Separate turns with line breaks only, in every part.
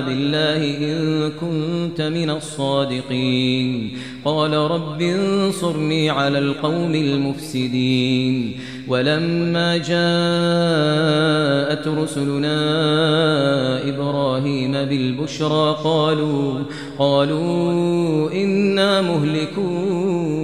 بالله إن كنت من الصادقين. قال رب انصرني على القوم المفسدين. ولما جاءت رسلنا إبراهيم بالبشرى قالوا قالوا إنا مهلكون.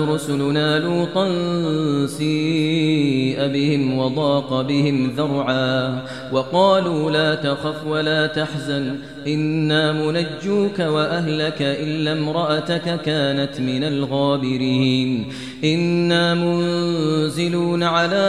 رسلنا لوطا سيئ بهم وضاق بهم ذرعا وقالوا لا تخف ولا تحزن إنا منجوك وأهلك إلا امرأتك كانت من الغابرين. إنا منزلون على